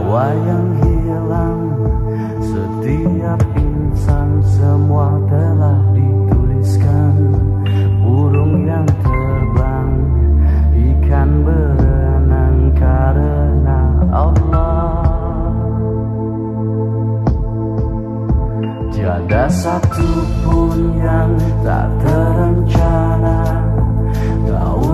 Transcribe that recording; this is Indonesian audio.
nyawa yang hilang. Setiap insan semua telah dituliskan. Burung yang terbang Ikan berenang karena Allah. Tiada satu pun yang tak terencana. Tahu